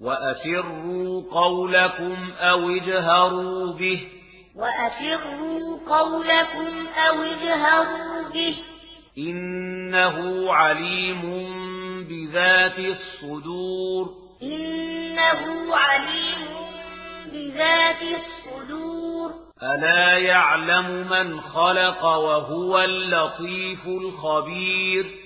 وأسروا قولكم أو اجهروا به وأسروا قولكم أو اجهروا به إنه عليم بذات الصدور إنه عليم بذات الصدور ألا يعلم من خلق وهو اللطيف الخبير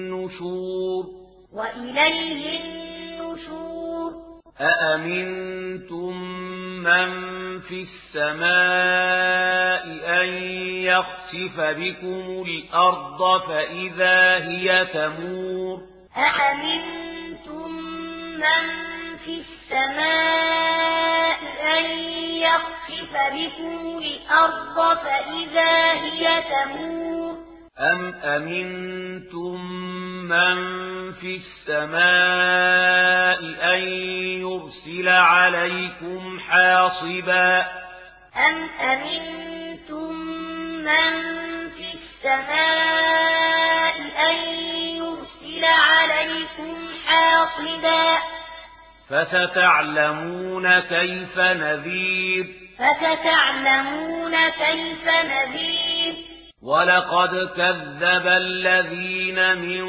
النشور. وإليه النشور. أأمنتم من في السماء أن يخسف بكم الأرض فإذا هي تمور؟ أأمنتم من في السماء أن يخسف بكم الأرض فإذا هي تمور؟ أم أمنتم مَن فِي السَّمَاءِ أَن يُرْسِلَ عَلَيْكُمْ حَاصِبًا أَمْ أَمِنْتُمْ مَن فِي السَّمَاءِ أَن يُرْسِلَ عَلَيْكُمْ حَاصِبًا فَسَتَعْلَمُونَ كَيْفَ نَذِيرِ فَسَتَعْلَمُونَ كَيْفَ نَذِيرِ وَلَقَدْ كَذَّبَ الَّذِينَ مِن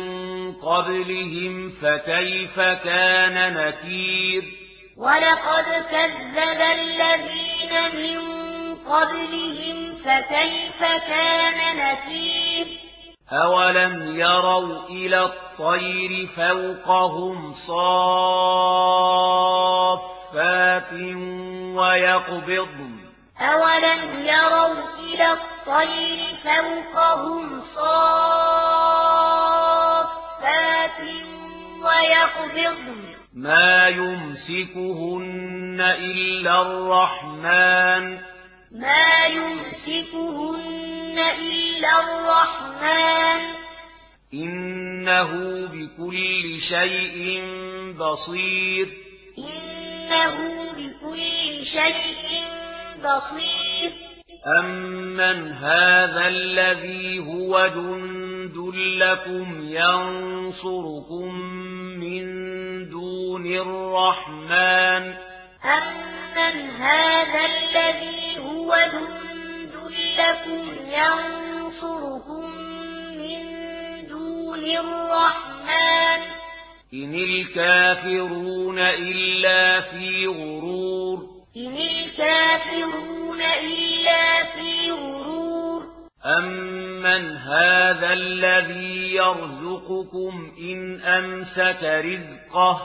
قبلهم فكيف كان نكير؟ ولقد كذب الذين من قبلهم فكيف كان نكير؟ أولم يروا إلى الطير فوقهم صافات ويقبضن. أولم يروا إلى الطير فوقهم صافات صافات ويقبضن ما يمسكهن إلا الرحمن ما يمسكهن إلا الرحمن إنه بكل شيء بصير إنه بكل شيء بصير أمن هذا الذي هو جند لكم ينصركم من دون الرحمن أمن هذا الذي هو جند لكم ينصركم من دون الرحمن إن الكافرون إلا في غرور إن الكافرون إلا في غرور أمن هذا الذي يرزقكم إن أمسك رزقه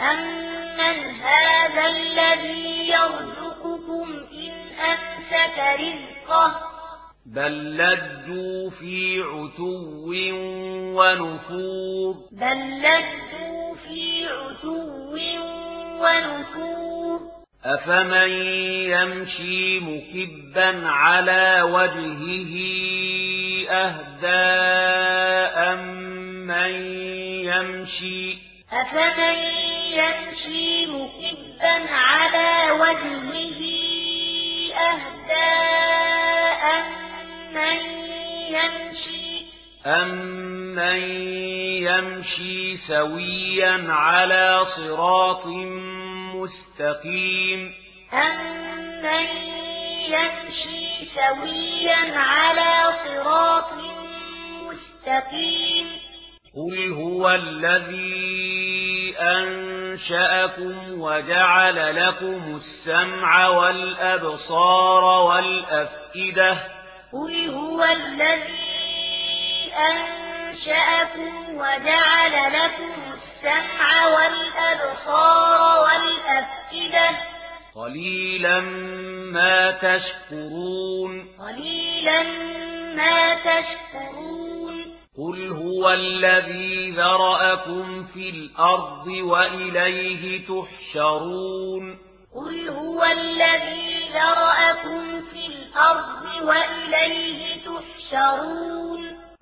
أمن هذا الذي يرزقكم إن أمسك رزقه بل لجوا في عتو ونفور بل لجوا في عتو ونفور أفمن يمشي مكبا على وجهه أهدى أم من يمشي؟ أفمن يمشي مكبا على وجهه أهدى أم من يمشي؟ أم من يمشي سويا على صراط مستقيم؟ أم من يمشي سويا على صراط مستقيم. قل هو الذي أنشأكم وجعل لكم السمع والأبصار والأفئدة. قل هو الذي أنشأكم وجعل لكم السمع والأبصار والأفئدة. قليلا ما تشكرون. هُوَ الَّذِي ذَرَأَكُمْ فِي الْأَرْضِ وَإِلَيْهِ تُحْشَرُونَ قُلْ هُوَ الَّذِي ذَرَأَكُمْ فِي الْأَرْضِ وَإِلَيْهِ تُحْشَرُونَ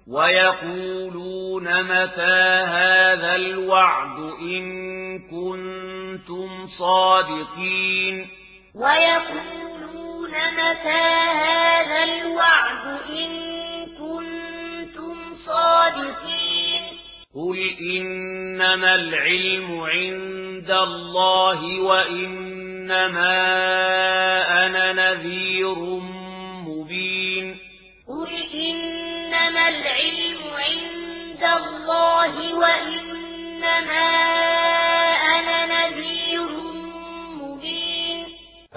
وَيَقُولُونَ مَتَى هَذَا الْوَعْدُ إِن كُنتُمْ صَادِقِينَ وَيَقُولُونَ مَتَى هَذَا الْوَعْدُ إِن الصالحين قل إنما العلم عند الله وإنما أنا نذير مبين. قل إنما العلم عند الله وإنما